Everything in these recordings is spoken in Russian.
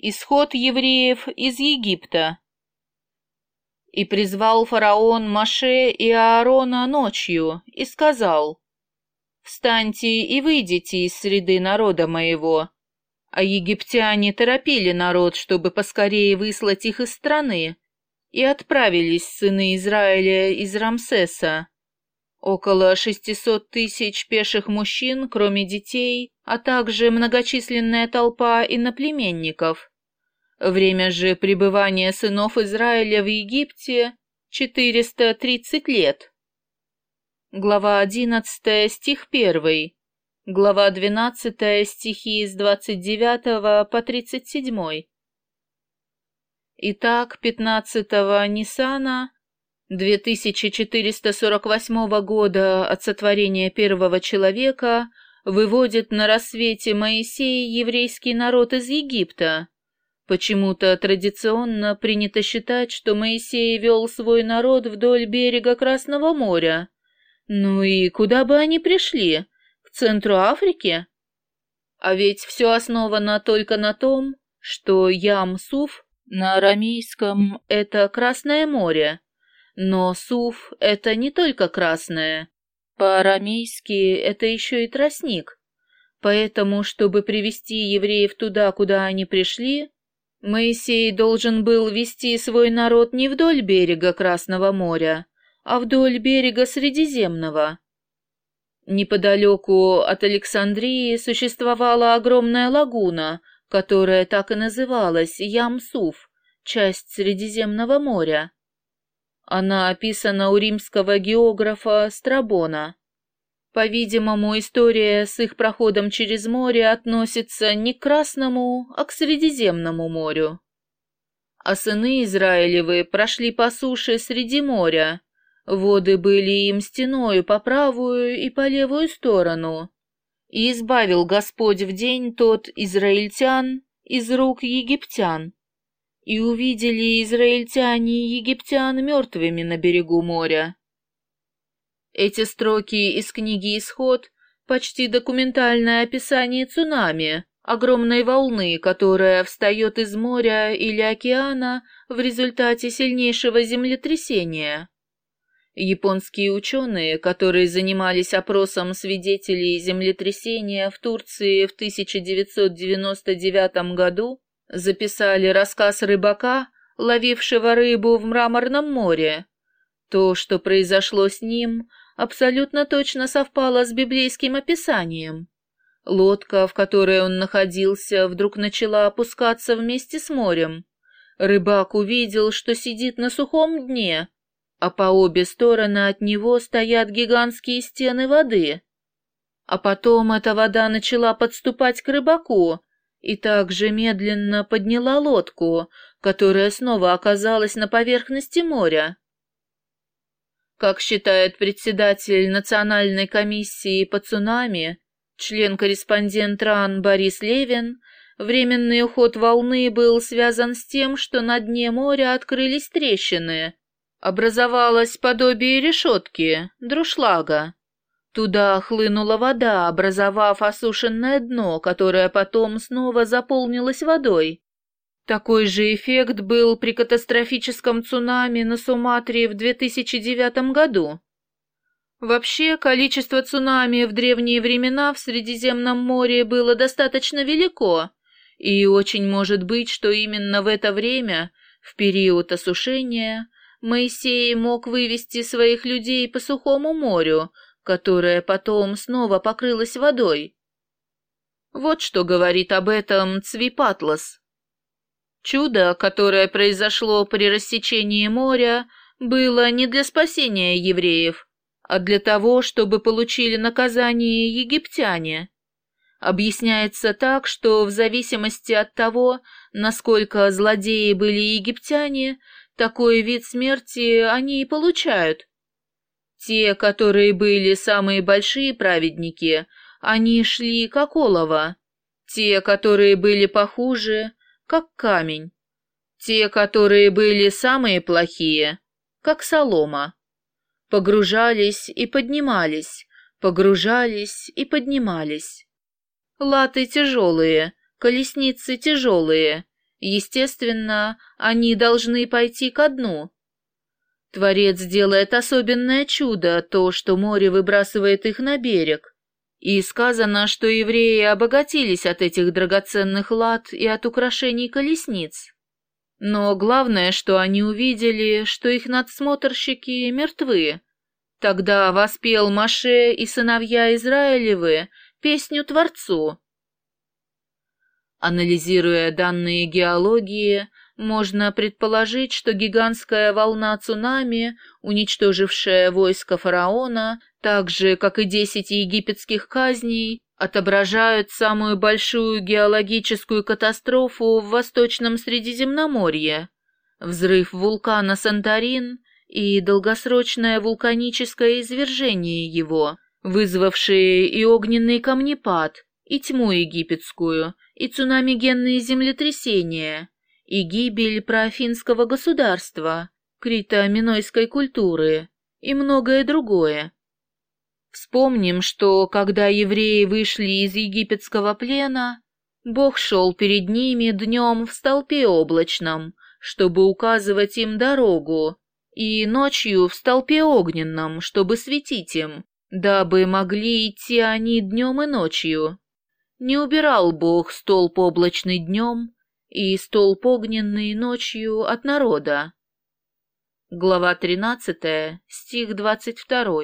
Исход евреев из Египта. И призвал фараон Маше и Аарона ночью и сказал, «Встаньте и выйдите из среды народа моего». А египтяне торопили народ, чтобы поскорее выслать их из страны, и отправились сыны Израиля из Рамсеса. Около шестисот тысяч пеших мужчин, кроме детей, а также многочисленная толпа иноплеменников. Время же пребывания сынов Израиля в Египте — 430 лет. Глава 11, стих 1. Глава 12, стихи с 29 по 37. Итак, 15-го Ниссана 2448 года от сотворения первого человека выводит на рассвете Моисея еврейский народ из Египта. Почему-то традиционно принято считать, что Моисей вел свой народ вдоль берега Красного моря. Ну и куда бы они пришли? К центру Африки? А ведь все основано только на том, что Ям-Суф на арамейском — это Красное море, но суф — это не только красное. По-арамейски это еще и тростник. Поэтому, чтобы привести евреев туда, куда они пришли, Моисей должен был вести свой народ не вдоль берега Красного моря, а вдоль берега Средиземного. Неподалеку от Александрии существовала огромная лагуна, которая так и называлась Ямсуф, часть Средиземного моря. Она описана у римского географа Страбона. По-видимому, история с их проходом через море относится не к Красному, а к Средиземному морю. А сыны Израилевы прошли по суше среди моря. Воды были им стеною по правую и по левую сторону. И избавил Господь в день тот израильтян из рук египтян и увидели израильтяне египтян мертвыми на берегу моря. Эти строки из книги «Исход» — почти документальное описание цунами, огромной волны, которая встает из моря или океана в результате сильнейшего землетрясения. Японские ученые, которые занимались опросом свидетелей землетрясения в Турции в 1999 году, записали рассказ рыбака, ловившего рыбу в Мраморном море. То, что произошло с ним, абсолютно точно совпало с библейским описанием. Лодка, в которой он находился, вдруг начала опускаться вместе с морем. Рыбак увидел, что сидит на сухом дне, а по обе стороны от него стоят гигантские стены воды. А потом эта вода начала подступать к рыбаку, и также медленно подняла лодку, которая снова оказалась на поверхности моря. Как считает председатель Национальной комиссии по цунами, член-корреспондент РАН Борис Левин, временный уход волны был связан с тем, что на дне моря открылись трещины. Образовалось подобие решетки, друшлага. Туда хлынула вода, образовав осушенное дно, которое потом снова заполнилось водой. Такой же эффект был при катастрофическом цунами на Суматре в 2009 году. Вообще, количество цунами в древние времена в Средиземном море было достаточно велико, и очень может быть, что именно в это время, в период осушения, Моисей мог вывести своих людей по сухому морю, которая потом снова покрылась водой. Вот что говорит об этом Цвипатлас. Чудо, которое произошло при рассечении моря, было не для спасения евреев, а для того, чтобы получили наказание египтяне. Объясняется так, что в зависимости от того, насколько злодеи были египтяне, такой вид смерти они и получают. Те, которые были самые большие праведники, они шли как олово. Те, которые были похуже, как камень. Те, которые были самые плохие, как солома. Погружались и поднимались, погружались и поднимались. Латы тяжелые, колесницы тяжелые, Естественно, они должны пойти ко дну. Творец делает особенное чудо, то, что море выбрасывает их на берег. И сказано, что евреи обогатились от этих драгоценных лад и от украшений колесниц. Но главное, что они увидели, что их надсмотрщики мертвы. Тогда воспел Маше и сыновья Израилевы песню Творцу. Анализируя данные геологии, можно предположить, что гигантская волна цунами, уничтожившая войско фараона, так же, как и десять египетских казней, отображают самую большую геологическую катастрофу в Восточном Средиземноморье, взрыв вулкана Санторин и долгосрочное вулканическое извержение его, вызвавшие и огненный камнепад, и тьму египетскую, и цунамигенные землетрясения, и гибель проафинского государства, крито-минойской культуры и многое другое. Вспомним, что когда евреи вышли из египетского плена, Бог шел перед ними днем в столпе облачном, чтобы указывать им дорогу, и ночью в столпе огненном, чтобы светить им, дабы могли идти они днем и ночью. Не убирал Бог столб облачный днем и столб огненный ночью от народа. Глава 13, стих 22.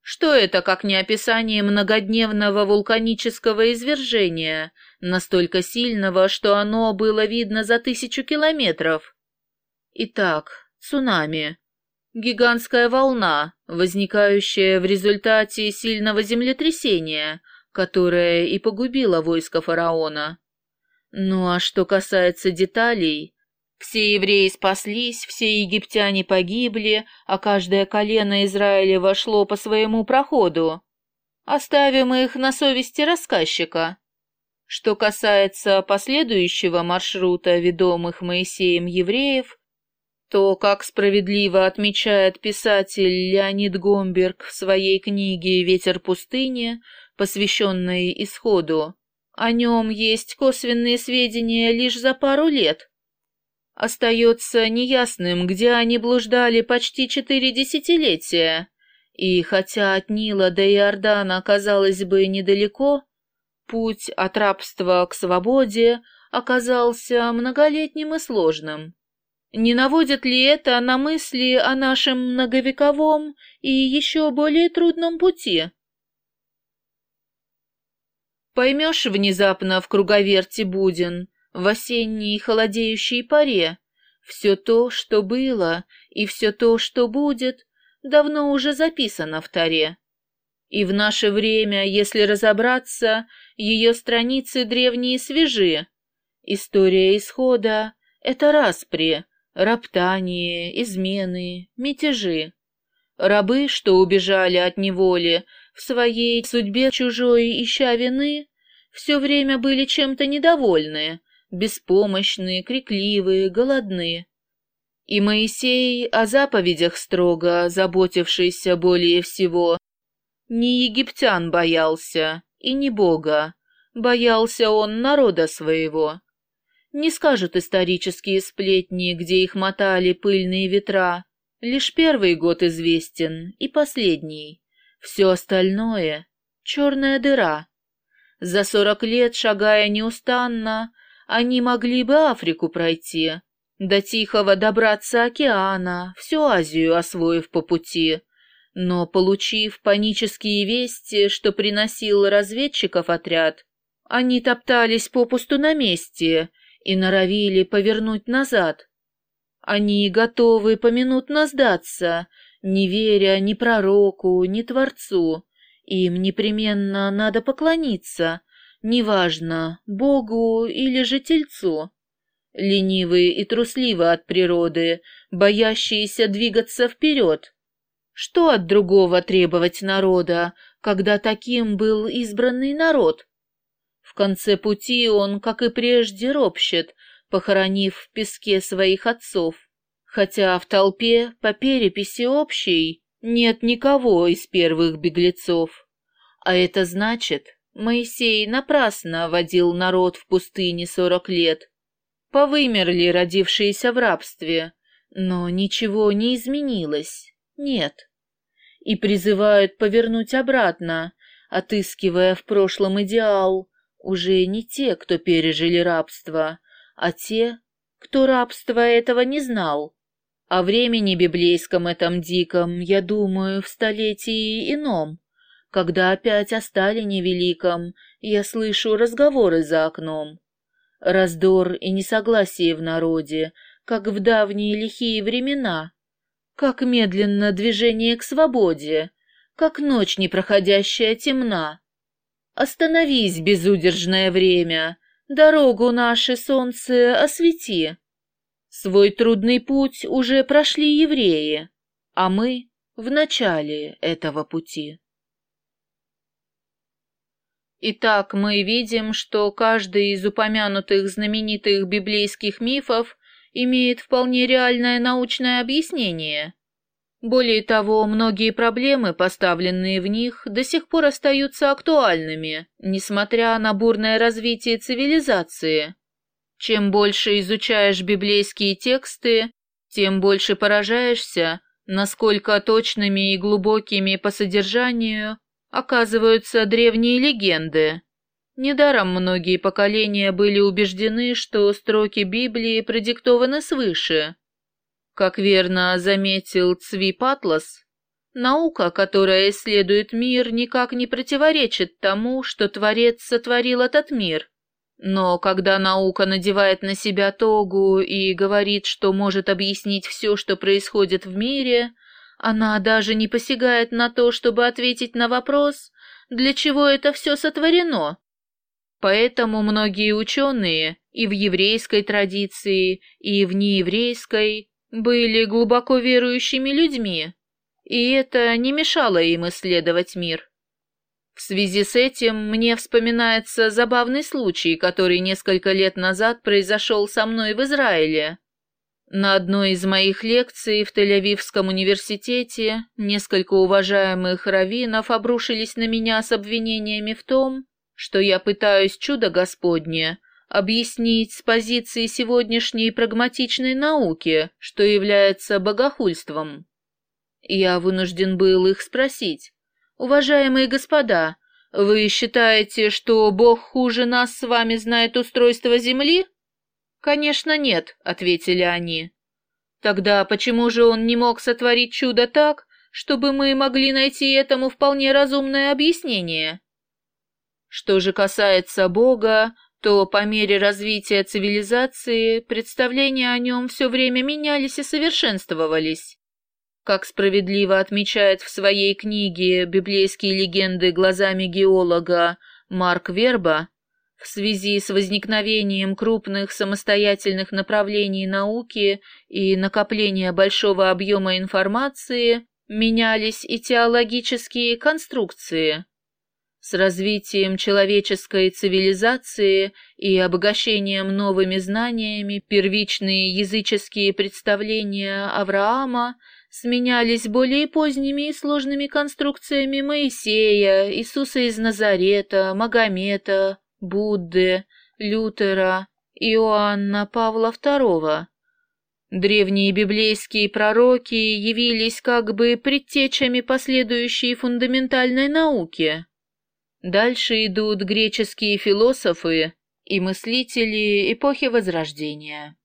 Что это, как не описание многодневного вулканического извержения, настолько сильного, что оно было видно за тысячу километров? Итак, цунами. Гигантская волна, возникающая в результате сильного землетрясения, которое и погубило войско фараона. Ну а что касается деталей, все евреи спаслись, все египтяне погибли, а каждое колено Израиля вошло по своему проходу. Оставим их на совести рассказчика. Что касается последующего маршрута ведомых Моисеем евреев, то, как справедливо отмечает писатель Леонид Гомберг в своей книге «Ветер пустыни», посвященной исходу, о нем есть косвенные сведения лишь за пару лет. Остается неясным, где они блуждали почти четыре десятилетия, и хотя от Нила до Иордана, казалось бы, недалеко, путь от рабства к свободе оказался многолетним и сложным. Не наводит ли это на мысли о нашем многовековом и еще более трудном пути? Поймешь внезапно в круговерте буден, в осенней холодеющей паре, все то, что было, и все то, что будет, давно уже записано в таре. И в наше время, если разобраться, ее страницы древние свежи. История исхода — это распри, роптание, измены, мятежи. Рабы, что убежали от неволи, в своей судьбе чужой ища вины, все время были чем-то недовольны, беспомощные, крикливые, голодные. И Моисей, о заповедях строго заботившийся более всего, не египтян боялся и не Бога, боялся он народа своего. Не скажут исторические сплетни, где их мотали пыльные ветра, лишь первый год известен и последний. Все остальное — черная дыра. За сорок лет, шагая неустанно, они могли бы Африку пройти, до Тихого добраться океана, всю Азию освоив по пути. Но, получив панические вести, что приносил разведчиков отряд, они топтались попусту на месте и норовили повернуть назад. Они готовы поминутно сдаться, не веря ни пророку, ни Творцу. Им непременно надо поклониться, неважно, Богу или же Тельцу. Ленивые и трусливы от природы, боящиеся двигаться вперед. Что от другого требовать народа, когда таким был избранный народ? В конце пути он, как и прежде, ропщет, похоронив в песке своих отцов хотя в толпе по переписи общей нет никого из первых беглецов. А это значит, Моисей напрасно водил народ в пустыне сорок лет, повымерли родившиеся в рабстве, но ничего не изменилось, нет. И призывают повернуть обратно, отыскивая в прошлом идеал, уже не те, кто пережили рабство, а те, кто рабства этого не знал. О времени библейском этом диком, я думаю, в столетии ином, когда опять о Сталине великом я слышу разговоры за окном. Раздор и несогласие в народе, как в давние лихие времена, как медленно движение к свободе, как ночь непроходящая темна. Остановись, безудержное время, дорогу наше солнце освети. Свой трудный путь уже прошли евреи, а мы в начале этого пути. Итак, мы видим, что каждый из упомянутых знаменитых библейских мифов имеет вполне реальное научное объяснение. Более того, многие проблемы, поставленные в них, до сих пор остаются актуальными, несмотря на бурное развитие цивилизации. Чем больше изучаешь библейские тексты, тем больше поражаешься, насколько точными и глубокими по содержанию оказываются древние легенды. Недаром многие поколения были убеждены, что строки Библии продиктованы свыше. Как верно заметил Цви Патлас, наука, которая исследует мир, никак не противоречит тому, что Творец сотворил этот мир. Но когда наука надевает на себя тогу и говорит, что может объяснить все, что происходит в мире, она даже не посягает на то, чтобы ответить на вопрос, для чего это все сотворено. Поэтому многие ученые и в еврейской традиции, и в нееврейской были глубоко верующими людьми, и это не мешало им исследовать мир. В связи с этим мне вспоминается забавный случай, который несколько лет назад произошел со мной в Израиле. На одной из моих лекций в Тель-Авивском университете несколько уважаемых раввинов обрушились на меня с обвинениями в том, что я пытаюсь чудо Господне объяснить с позиции сегодняшней прагматичной науки, что является богохульством. Я вынужден был их спросить, «Уважаемые господа, вы считаете, что Бог хуже нас с вами знает устройство Земли?» «Конечно нет», — ответили они. «Тогда почему же он не мог сотворить чудо так, чтобы мы могли найти этому вполне разумное объяснение?» Что же касается Бога, то по мере развития цивилизации представления о нем все время менялись и совершенствовались. Как справедливо отмечает в своей книге «Библейские легенды глазами геолога» Марк Верба, в связи с возникновением крупных самостоятельных направлений науки и накопления большого объема информации менялись и теологические конструкции. С развитием человеческой цивилизации и обогащением новыми знаниями первичные языческие представления Авраама – сменялись более поздними и сложными конструкциями Моисея, Иисуса из Назарета, Магомета, Будды, Лютера, Иоанна Павла II. Древние библейские пророки явились как бы предтечами последующей фундаментальной науки. Дальше идут греческие философы и мыслители эпохи Возрождения.